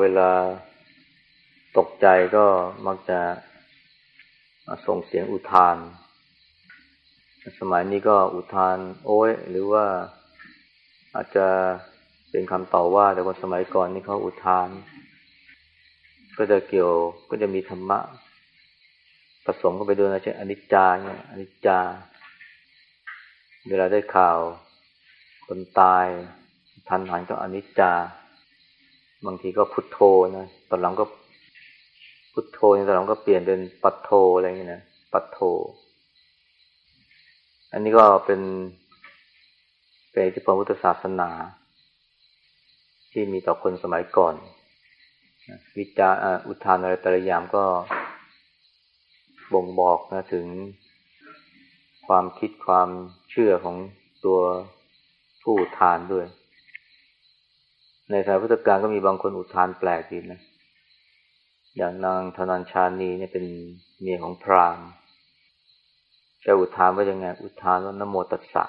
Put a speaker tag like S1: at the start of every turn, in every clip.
S1: เวลาตกใจก็มักจะส่งเสียงอุทาน สมัยนี้ก็อุทาน โอ้ย หรือว่าอาจจะเป็นคำต่อว่า แต่คนสมัยก่อนนี่เขาอุทาน ก็จะเกี่ยวก็จะมีธรรมะผสมเข้าไปด้วยนะเช่นอนิจจาเนี่ยอนิจจา เวลาได้ข่าว คนตายทันหันก็อนิจจา บางทีก็พุทโธนะตอนหลังก็พุทโธตอนหลังก็เปลี่ยนเป็นปัตโธอะไรอย่างเงี้ยนะปัตโธ อันนี้ก็เป็นเป็นที่พระพุทธศาสนา ที่มีต่อคนสมัยก่อน วิจารอุทานอะไรแต่ละอย่างก็บ่งบอกนะถึงความคิดความเชื่อของตัวผู้ทานด้วย ในสายพุทธการก็มีบางคนอุทานแปลกดีนะ อย่างนางธนัญชานีเนี่ยเป็นเมียของพราหมณ์แกอุทานว่ายังไง อุทานว่านโมตัสสะ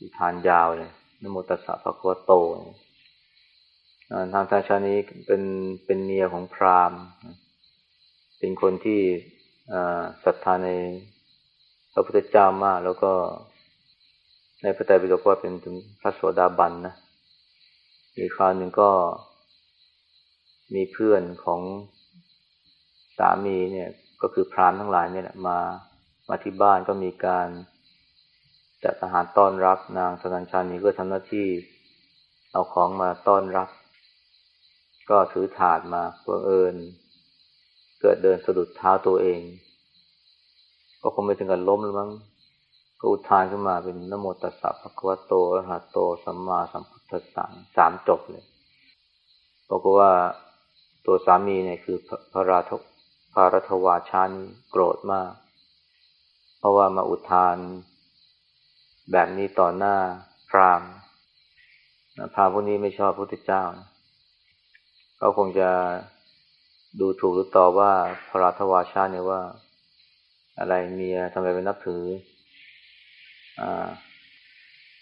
S1: อุทานยาวเลยนโมตัสสะพระโคโตทางธนัญชานีเป็นเป็นเมียของพราหมณ์ เป็นคนที่ศรัทธาในพระพุทธเจ้ามากแล้วก็ในพระไตรปิฎกว่าเป็นถึงพระโสดาบันนะ มีคราวหนึ่งก็มีเพื่อนของสามีเนี่ย ก็คือพรานทั้งหลายเนี่ยมามาที่บ้านก็มีการจัดอาหารต้อนรับนางสนัญชานีก็ทำหน้าที่เอาของมาต้อนรับ ก็ถือถาดมาเพื่อเอิญเกิดเดินสะดุดเท้าตัวเอง ก็คงไม่ถึงกับล้มหรือมั้งก็อุทานขึ้นมาเป็นนโมตัสสะภะคะวะโตอะระหะโต สัมมาสัมพุท ธัสสะสามจบเลยบอกว่าตัวสามีเนี่ยคือพระราชพระรัตวาชานโกรธมาก เพราะว่ามาอุทาน แบบนี้ต่อหน้าพรามพรามพวกนี้ไม่ชอบพระพุทธเจ้า เขาคงจะดูถูกหรือต่อว่าพระราชวาชาเนี่ยว่า อะไรเมียทำไมเป็นนับถืออ่า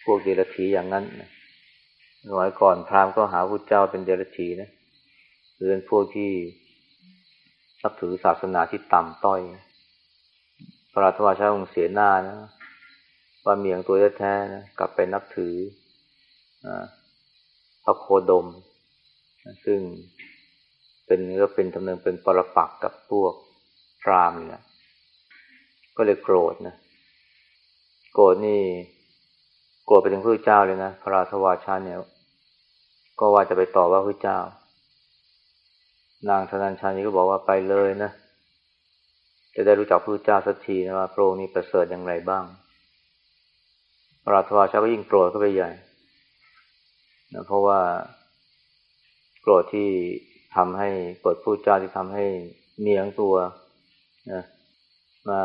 S1: พวกเดรัจฉีอย่างนั้น สมัยก่อนพราหมณ์ก็หาพระเจ้าเป็นเดรัจฉีนะหรือเป็นพวกที่นับถือศาสนาที่ต่ำต้อยพระราชวาชาคงเสียหน้านะว่าเมียงตัวแท้ๆนะกลับไปนับถือพระโคดม ซึ่งเป็นก็เป็นทำเนินเป็นปรปักกับพวกพรามเนี่ยก็เลยโกรธนะ โกรธนี่ กรธไปถึงพระเจ้าเลยนะพระราชวาชาเนี่ย ก็ว่าจะไปต่อว่าพระเจ้า นางธนัญชานี่ก็บอกว่าไปเลยนะจะได้รู้จักพระเจ้าสักทีนะว่าพระองค์นี้ประเสริฐอย่างไรบ้าง พระราชวาชาก็ยิ่งโกรธเข้าไปใหญ่นะเพราะว่าโกรธที่ทำให้เปิดพูดจาที่ทำให้เมียงตัวนะมา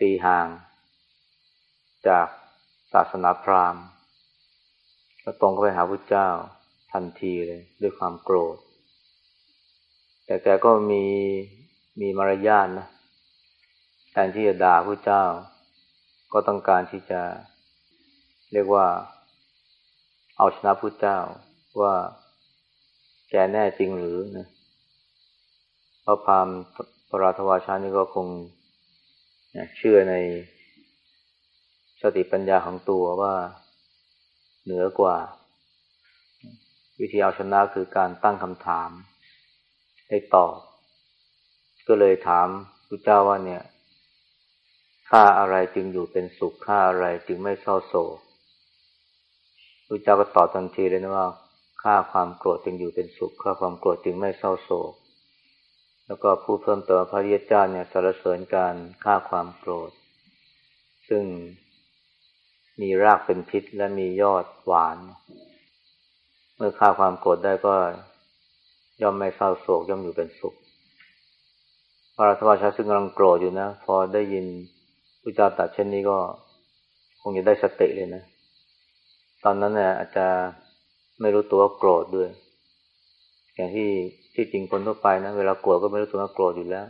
S1: ตีห่างจาก ศาสนาพราหมณ์ก็ตรงเข้าไปหาพระเจ้าทันทีเลย ด้วยความโกรธ แต่แกก็มีมีมารยาทนะแทนที่จะด่าพระเจ้า ก็ต้องการที่จะ เรียกว่า เอาชนะพระเจ้าว่าแกแน่จริงหรือนะพระพามปราทวาชานี่ก็คงเชื่อใน สติปัญญาของตัวว่าเหนือกว่า วิธีเอาชนะคือการตั้งคำถาม ให้ตอบ ก็เลยถามพระเจ้าว่าเนี่ยค่าอะไรจึงอยู่เป็นสุขค่าอะไรจึงไม่เศร้าโศกพระเจ้าก็ตอบทันทีเลยนะว่าฆ่าความโกรธจึงอยู่เป็นสุขฆ่าความโกรธจึงไม่เศร้าโศก แล้วก็พูดเพิ่มเติมพระริยเจ้าเนี่ยสรรเสริญการฆ่าความโกรธ ซึ่ง มีรากเป็นพิษและมียอดหวาน เมื่อฆ่าความโกรธได้ก็ย่อมไม่เศร้าโศกย่อมอยู่เป็นสุข พระราชวาชาซึ่งกำลังโกรธอยู่นะ พอได้ยินพระเจ้าตัดเช่นนี้ก็ คงจะได้สติเลยนะ ตอนนั้นเนี่ยอาจจะไม่รู้ตัวว่าโกรธด้วย อย่างที่ที่จริงคนทั่วไปนะเวลาโกรธก็ไม่รู้ตัวว่าโกรธอยู่แล้ว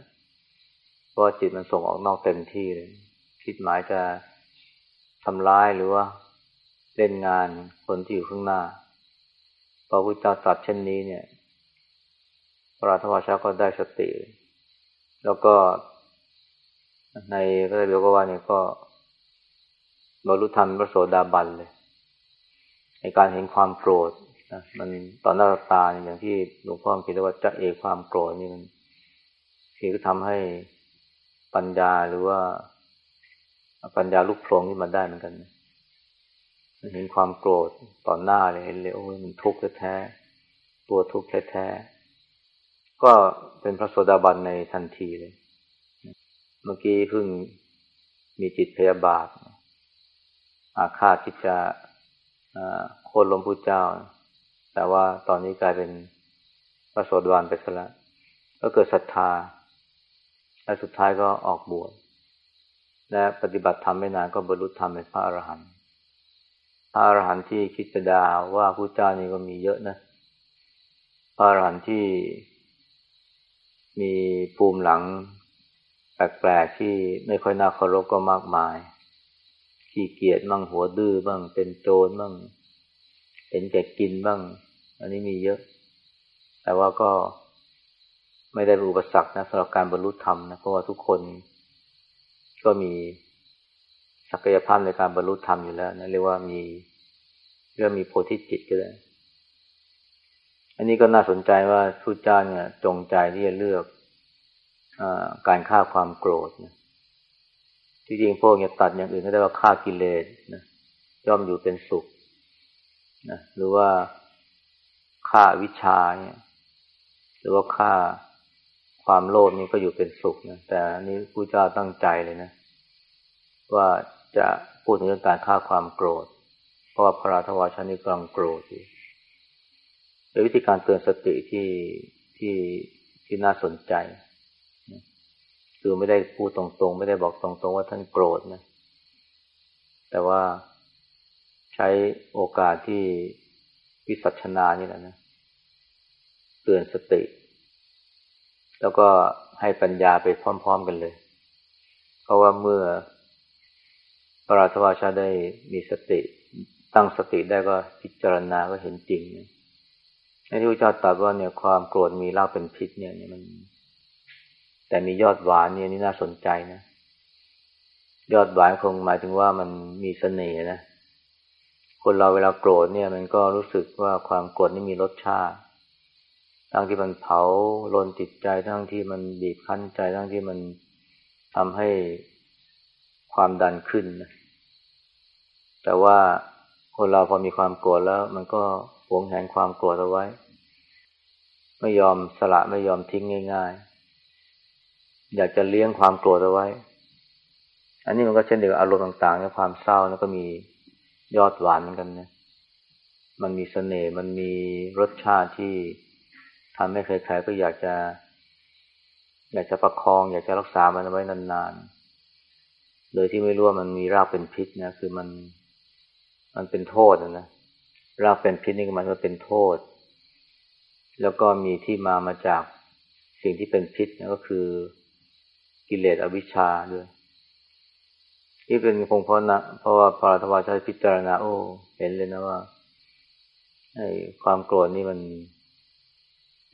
S1: เพราะจิตมันส่งออกนอกเต็มที่เลย คิดหมายจะ ทำร้ายหรือว่าเล่นงานคนที่อยู่ข้างหน้าพระพุทธเจ้าตรัสเช่นนี้เนี่ย พระราชวชาก็ได้สติ แล้วก็ในพระไตรปิฎกว่าเนี่ยก็บรรลุธรรมพระโสดาบันเลย ในการเห็นความโกรธนะมันตอนหน้าตาอย่างที่หลวงพ่อคิดว่าจะเอกความโกรธนี่มันคือก็ทำให้ปัญญาหรือว่า ปัญญาลุกโผล่ขึ้มาได้เหมือนกันเห็นความโกรธต่อหน้าเลยเห็นเลยโอ้ยมันทุกข์แท้ตัวทุกข์แท้ก็เป็นพระโสดาบันในทันทีเลย เมื่อกี้เพิ่งมีจิตพยาบาท อาฆาตที่จะโค่นล้มพุทธเจ้า แต่ว่าตอนนี้กลายเป็นพระโสดาบันไปซะแล้วก็เกิดศรัทธา และสุดท้ายก็ออกบวช และปฏิบัติธรรมไม่นานก็บรรลุธรรมเป็นพระอรหันต์พระอรหันต์ที่คิดจะดาว่าพระเจ้านี่ก็มีเยอะนะพระอรหันต์ที่มีภูมิหลัง แปลกๆที่ไม่ค่อยน่าเคารพก็มากมาย ขี้เกียจบ้างหัวดื้อบ้าง เป็นโจรบ้างเห็นแก่กินบ้าง อันนี้มีเยอะ แต่ว่าก็ไม่ได้เป็นอุปสรรคนะสำหรับการบรรลุธรรมนะเพราะว่าทุกคน ก็มีศักยภาพในการบรรลุธรรมอยู่แล้วนะเรียกว่ามีเรื่องมีโพธิจิตก็ได้ อันนี้ก็น่าสนใจว่าพุจ้าเนี่ย จงใจที่จะเลือกอการฆ่าความโกรธนะที่จริงพวกเนี่ยตัดอย่างอื่นก็ได้ว่าฆ่ากิเลสนะย่อมอยู่เป็นสุขนะหรือว่าฆ่าวิชาเนี่ย หรือว่าฆ่า ความโลภนี่ก็อยู่เป็นสุขนะแต่อันนี้พระเจ้าตั้งใจเลยนะ ว่าจะพูดถึงเรื่องการฆ่าความโกรธ เพราะว่าพระราชวาชานี่กำลังโกรธอยู่เป็นวิธีการเตือนสติที่ที่ที่น่าสนใจ คือไม่ได้พูดตรงๆ ไม่ได้บอกตรงๆ ว่าท่านโกรธนะ แต่ว่าใช้โอกาสที่วิสัชนานี่แหละนะ เตือนสติ แล้วก็ให้ปัญญาไปพร้อม ๆกันเลย เพราะว่าเมื่อพระราชวาชาได้มีสติ ตั้งสติได้ก็พิจารณาก็เห็นจริงในที่พระเจ้าตรัสว่าเนี่ยความโกรธมีเล่าเป็นพิษเนี่ยมัน แต่มียอดหวานเนี่ยนี่น่าสนใจนะยอดหวานคงหมายถึงว่ามันมีเสน่ห์นะคนเราเวลาโกรธเนี่ย มันก็รู้สึกว่าความโกรธนี่มีรสชาติ ทั้งที่มันเผาลนจิตใจ ทั้งที่มันบีบคั้นใจ ทั้งที่มันทำให้ความดันขึ้นนะแต่ว่าคนเราพอมีความโกรธแล้ว มันก็หวงแหนความโกรธเอาไว้ ไม่ยอมสละไม่ยอมทิ้งง่าย ๆ อยากจะเลี้ยงความโกรธเอาไว้ อันนี้มันก็เช่นเดียวกับอารมณ์ต่างๆในความเศร้าแล้วก็มียอดหวานเหมือนกันนะมันมีเสน่ห์มันมีรสชาติที่ ทำให้ใครๆก็อยากจะ อยากจะประคอง อยากจะรักษามันไว้นานๆ โดยที่ไม่รู้ว่ามันมีรากเป็นพิษนะ คือมัน มันเป็นโทษนะรากเป็นพิษนี่มันก็เป็นโทษ แล้วก็มีที่มามาจากสิ่งที่เป็นพิษนะก็คือกิเลสอวิชชาด้วยที่เป็นคงเพราะนะเพราะว่าพระธรรมชาติพิจารณาโอ้เห็นเลยนะว่าไอ้ความโกรธนี่มัน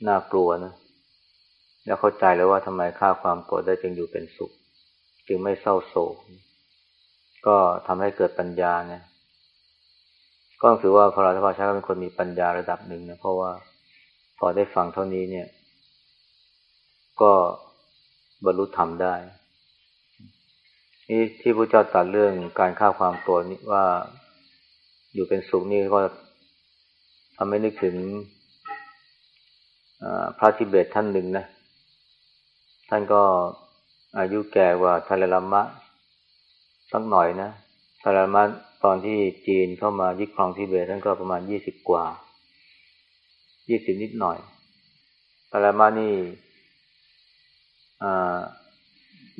S1: น่ากลัวนะ แล้วเข้าใจแล้วว่าทำไมฆ่าความโกรธได้จึงอยู่เป็นสุข จึงไม่เศร้าโศก ก็ทำให้เกิดปัญญาเนี่ย ก็ถือว่าพระราชาชาเป็นคนมีปัญญาระดับหนึ่งนะเพราะว่าพอได้ฟังเท่านี้เนี่ย ก็บรรลุธรรมได้นี่ที่พระเจ้าตรัสเรื่องการฆ่าความโกรธนี่ว่าอยู่เป็นสุขนี่ก็ทำให้นึกถึง พระทิเบตท่านหนึ่งนะ ท่านก็อายุแก่กว่าทาเลลามะสักหน่อยนะทาเลลามะตอนที่จีนเข้ามายึดครองทิเบตท่านก็ประมาณยี่สิบกว่ายี่สิบนิดหน่อยทาเลลามะนี่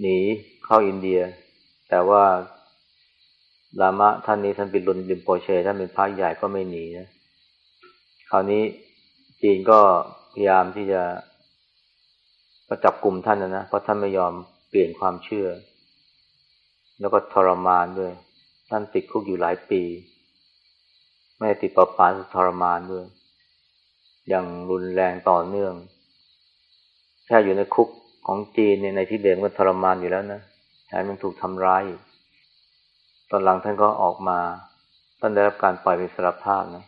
S1: หนีเข้าอินเดีย แต่ว่าลามะท่านนี้ท่านเป็นลุนดิมโปเชท่านเป็นพระใหญ่ก็ไม่หนีนะ คราวนี้จีนก็ ยายามที่จะก็จับกลุ่มท่านนะนะเพราะท่านไม่ยอมเปลี่ยนความเชื่อ แล้วก็ทรมานด้วย ท่านติดคุกอยู่หลายปี ไม่ติดปราปานทรมานด้วย อย่างรุนแรงต่อเนื่อง แค่อยู่ในคุกของจีนในที่เบตก็ทรมานอยู่แล้วนะแถมยังถูกทำร้าย ตอนหลังท่านก็ออกมา ท่านได้รับการปล่อยเป็นสารภาพนะ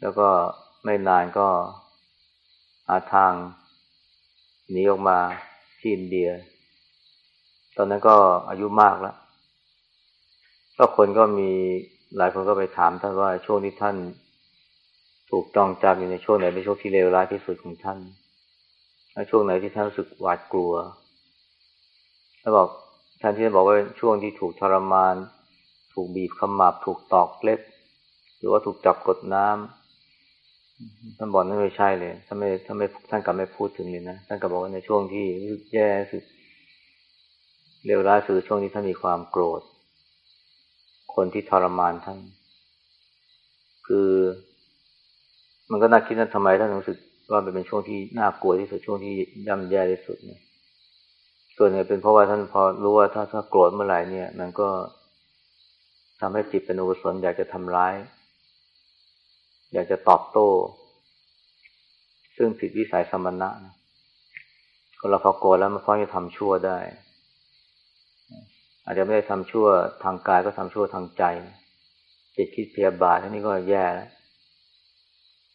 S1: แล้วก็ไม่นานก็ หาทางหนีออกมาที่อินเดีย ตอนนั้นก็อายุมากแล้วก็คนก็มีหลายคนก็ไปถามท่านว่าช่วงที่ท่านถูกจองจำอยู่ในช่วงไหนเป็นช่วงที่เลวร้ายที่สุดของท่านช่วงไหนที่ท่านรู้สึกหวาดกลัวแล้วบอกท่านที่บอกว่าช่วงที่ถูกทรมาน ถูกบีบขมับถูกตอกเล็บ หรือว่าถูกจับกดน้ำ ท่านบอกนั่นไม่ใช่เลยท่านไม่ท่านไม่ท่านกลับไม่พูดถึงเลยนะท่านก็บบอกว่าในช่วงที่แย่สุดเลวร้ายสุดช่วงที่ท่านมีความโกรธ คนที่ทรมานท่าน คือ มันก็น่าคิดนะทำไมท่านรู้สึกว่ามันเป็นช่วงที่น่ากลัวที่สุดช่วงที่ย่ำแย่ที่สุดเนี่ยส่วนเนี่ยเป็นเพราะว่าท่านพอรู้ว่าถ้าถ้าโกรธเมื่อไหร่เนี่ย มันก็ทำให้จิตเป็นอุศนอยากจะทำร้าย อยากจะตอบโต้ ซึ่งผิดวิสัยสมณะนะคนเราพอโกรธแล้วมันพร้อมจะทำชั่วได้ อาจจะไม่ได้ทำชั่วทางกายก็ทำชั่วทางใจ จิตคิดเพียบาทนี่ก็แย่แล้ว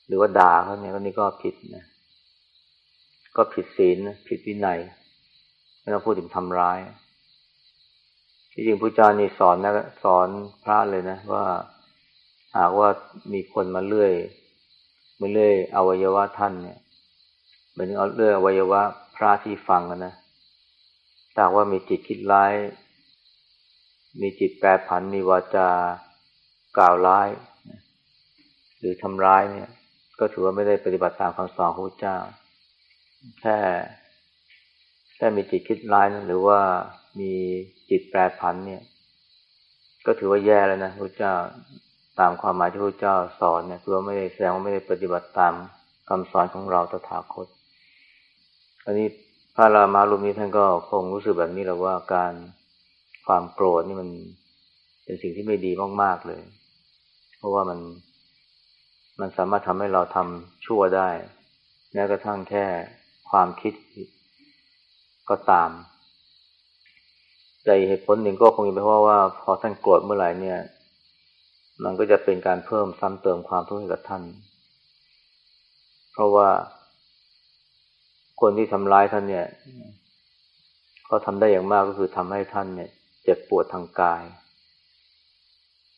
S1: หรือว่าด่าเขาเนี่ยก็นี่ก็ผิดนะ ก็ผิดศีลผิดวินัยไม่ต้องพูดถึงทำร้ายที่จริงพระเจ้านี่สอนนะสอนพระเลยนะว่า หากว่ามีคนมาเลื่อยมาเลื่อยอวัยวะท่านเนี่ยเหมือนเอาเลื่อยอวัยวะพระที่ฟังกันนะแต่ว่ามีจิตคิดร้าย มีจิตแปรผัน มีวาจากล่าวร้าย หรือทำร้ายเนี่ย ก็ถือว่าไม่ได้ปฏิบัติตามคำสอนของพระเจ้า แค่แค่มีจิตคิดร้ายนะหรือว่ามีจิตแปรผันเนี่ย ก็ถือว่าแย่แล้วนะพระเจ้า ตามความหมายที่พระเจ้าสอนเนี่ยคือว่าไม่ได้แสดงว่าไม่ได้ปฏิบัติตามคำสอนของเราตถาคต อันนี้พระรามารุมนี้ท่านก็คงรู้สึกแบบนี้แหละว่าการความโกรธนี่มันเป็นสิ่งที่ไม่ดีมากๆเลย เพราะว่ามันมันสามารถทำให้เราทำชั่วได้แม้กระทั่งแค่ความคิดก็ตามแต่เหตุผลหนึ่งก็คงเป็นเพราะว่าพอท่านโกรธเมื่อไหร่เนี่ย มันก็จะเป็นการเพิ่มซ้ำเติมความทุกข์ให้กับท่าน เพราะว่าคนที่ทำร้ายท่านเนี่ยเขาทำได้อย่างมากก็คือทำให้ท่านเนี่ย เจ็บปวดทางกาย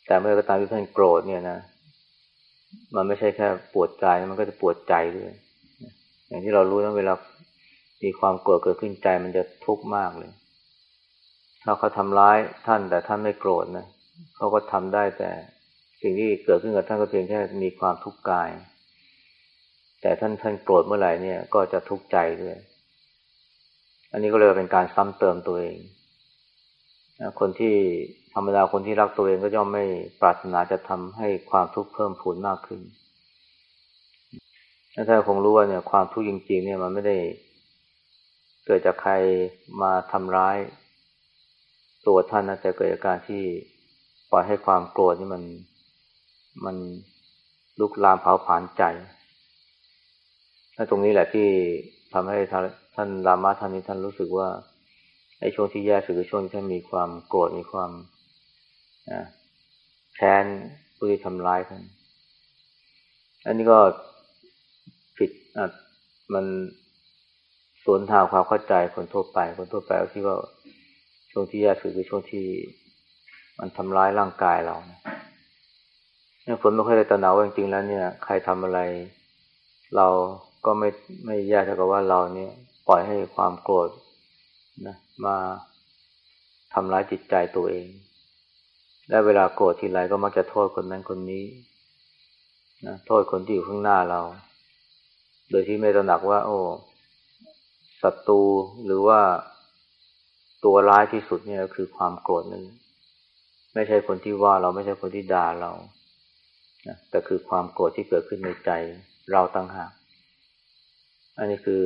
S1: แต่เมื่อกระตามที่ท่านโกรธเนี่ยนะมันไม่ใช่แค่ปวดกายมันก็จะปวดใจด้วย อย่างที่เรารู้นะเวลามีความโกรธเกิดขึ้นใจมันจะทุกข์มากเลย ถ้าเขาทำร้ายท่านแต่ท่านไม่โกรธนะเขาก็ทำได้แต่ สิ่งที่เกิดขึ้นกับท่านก็เพียงแค่มีความทุกข์กาย แต่ท่านท่านโกรธเมื่อไหร่เนี่ย ก็จะทุกข์ใจด้วย อันนี้ก็เลยเป็นการซ้ำเติมตัวเองคนที่ธรรมดาคนที่รักตัวเองก็ย่อมไม่ปรารถนาจะทำให้ความทุกข์เพิ่มพูนมากขึ้นถ้าคงรู้ว่าเนี่ยความทุกข์จริง ๆ เนี่ยมันไม่ได้เกิดจากใครมาทำร้าย ตัวท่านนะแต่เกิดจากการที่ปล่อยให้ความโกรธนี่มัน มันลุกลามเผาผลาญใจถ้าตรงนี้แหละที่ทำให้ท่านรามาท่านนี้ท่านรู้สึกว่าไอ้ช่วงที่แย่สุดคือช่วงที่ท่านมีความโกรธมีความแค้นผู้ที่ทำร้ายท่านอันนี้ก็ผิดอะมันสวนทางความเข้าใจคนทั่วไป คนทั่วไปก็คิดว่าช่วงที่แย่สุดคือช่วงที่มันทำร้ายร่างกายเรานี่ย คนไม่ค่อยได้ตระหนักว่าจริงๆแล้วเนี่ย ใครทำอะไร เราก็ไม่ไม่แย่เท่ากับว่าเราเนี่ย ปล่อยให้ความโกรธนะมาทำร้ายจิตใจตัวเอง และเวลาโกรธทีไรก็มักจะโทษคนนั้นคนนี้นะโทษคนที่อยู่ข้างหน้าเรา โดยที่ไม่ตระหนักว่า โอ้ศัตรูหรือว่าตัวร้ายที่สุดเนี่ยคือความโกรธนั้นไม่ใช่คนที่ว่าเราไม่ใช่คนที่ด่าเรา นะแต่คือความโกรธที่เกิดขึ้นในใจเราตั้งหากอันนี้คือ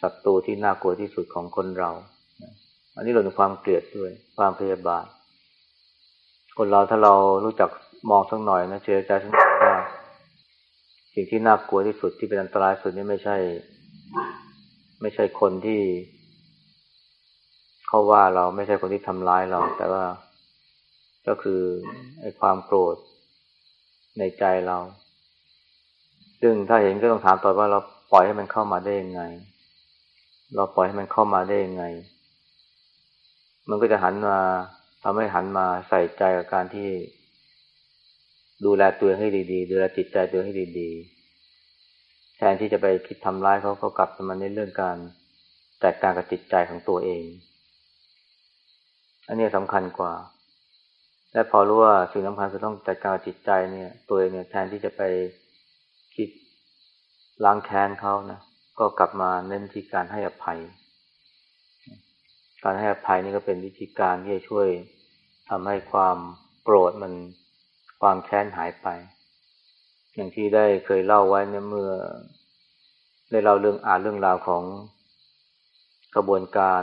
S1: ศัตรูที่น่ากลัวที่สุดของคนเรา อันนี้เราถึงความเกลียดด้วย ความพยาบาท คนเราถ้าเรารู้จักมองสักหน่อยนะเจอใจสักหน่อยว่าสิ่งที่น่ากลัวที่สุดที่เป็นอันตรายสุดนี่ไม่ใช่ ไม่ใช่คนที่เขาว่าเราไม่ใช่คนที่ทำร้ายเรา แต่ว่าก็คือไอ้ความโกรธ ในใจเรา ซึ่งถ้าเห็นก็ต้องถามต่อว่าเราปล่อยให้มันเข้ามาได้ยังไง เราปล่อยให้มันเข้ามาได้ยังไง มันก็จะหันมาทำให้หันมาใส่ใจกับการที่ ดูแลตัวให้ดีๆ ดูแลจิตใจตัวให้ดีๆ แทนที่จะไปคิดทำร้ายเขาเขากลับมาในเรื่องการแตกต่างกับจิตใจของตัวเอง อันนี้สำคัญกว่า และพอรู้ว่าสิ่งสำคัญคือต้องจัดการจิตใจเนี่ย ตัวเองเนี่ยแทนที่จะไปคิดล้างแค้นเขานะก็กลับมาเน้นที่การให้อภัย การให้อภัยนี่ก็เป็นวิธีการที่จะช่วยทำให้ความโกรธมันความแค้นหายไป อย่างที่ได้เคยเล่าไว้เนี่ยเมื่อ ได้เล่าเรื่องอ่านเรื่องราวของกระบวนการ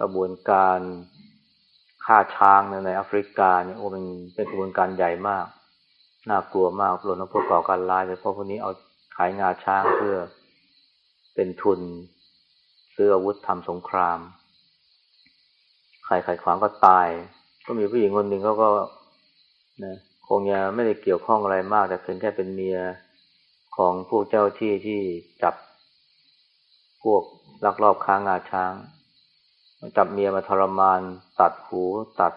S1: กระบวนการ ฆ่าช้างในแอฟริกาเนี่ยโอ้เป็นเป็นกระบวนการใหญ่มาก น่ากลัวมากหล่นพวกก่อการร้ายเลยเพราะพวกนี้เอาขายงาช้างเพื่อเป็นทุนซื้ออาวุธทำสงครามใครขัดขวางก็ตาย ก็มีผู้หญิงคนหนึ่งเขาก็นะคงจะไม่ได้เกี่ยวข้องอะไรมาก แต่เพียงแค่เป็นเมียของผู้เจ้าที่ที่จับพวกลักลอบค้างงาช้าง จับเมียมาทรมาน ตัดหูตัด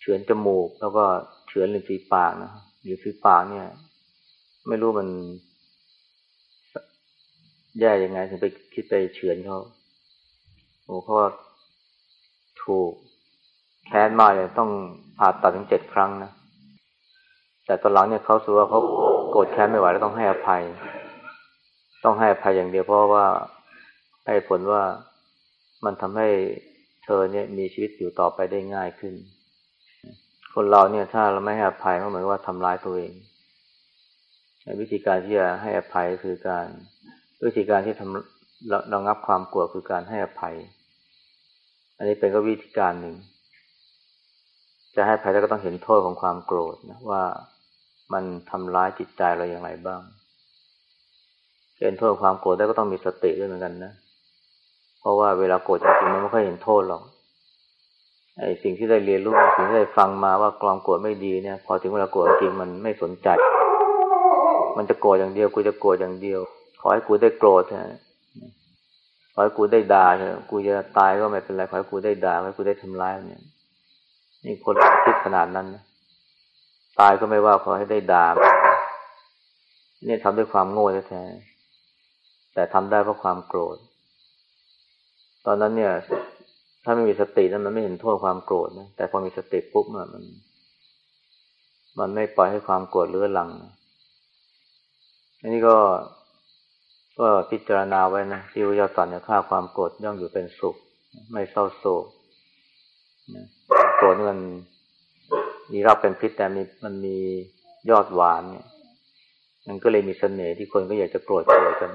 S1: เฉือนจมูก แล้วก็เฉือนลิ้นฝีปากนะลิ้นฝีปากเนี่ย ไม่รู้มัน แย่ยังไงถึงไปคิดไปเฉือนเขาโอ้เพราถูกแค้นมาเนี่ยต้องผ่าตัดถึงเจ็ดครั้งนะแต่ตอนหลังเนี่ยเขาสูว่าเขาโกรธแค้นไม่ไหวแล้วต้องให้อภัย ต้องให้อภัยอย่างเดียวเพราะว่าให้ผลว่า มันทำให้เธอเนี่ยมีชีวิตอยู่ต่อไปได้ง่ายขึ้น คนเราเนี่ยถ้าเราไม่ให้อภัยก็เหมือนว่าทำร้ายตัวเอง วิธีการที่จะให้อภัยคือการ วิธีการที่ทำระงับความกลัวคือการให้อภัย อันนี้เป็นก็วิธีการหนึ่ง จะให้ภัยแล้วก็ต้องเห็นโทษของความโกรธนะว่ามันทำร้ายจิตใจเราอย่างไรบ้างเห็นโทษความโกรธได้ก็ต้องมีสติด้วยเหมือนกันนะเพราะว่าเวลาโกรธจริงๆมันไม่ค่อยเห็นโทษหรอกไอ้สิ่งที่ได้เรียนรู้สิ่งที่ได้ฟังมาว่ากลองโกรธไม่ดีเนี่ย พอถึงเวลาโกรธจริงมันไม่สนใจ มันจะโกรธอย่างเดียวกูจะโกรธอย่างเดียว ขอให้กูได้โกรธนะขอให้กูได้ด่าเถอะกูจะตายก็ไม่เป็นไรขอให้กูได้ด่าขอให้กูได้ทำร้ายเนี่ยนี่คนคิดขนาดนั้นนะตายก็ไม่ว่าขอให้ได้ด่าเนี่ยทำด้วยความโง่แท้แต่ทำได้เพราะความโกรธ ตอนนั้นเนี่ย ถ้าไม่มีสตินั้นมันไม่เห็นโทษความโกรธนะแต่พอมีสติปุ๊บมัน มันไม่ปล่อยให้ความโกรธเลื้อลังอันนี้ก็ก็พิจารณาไว้นะที่วิญญาณตอนเนี่ยฆ่าความโกรธย่อมอยู่เป็นสุข ไม่เศร้าโศกโกรธนี่มันมีรับเป็นพิษแต่มีมันมียอดหวานเนี่ย มันก็เลยมีเสน่ห์ที่คนก็อยากจะโกรธโกรธกัน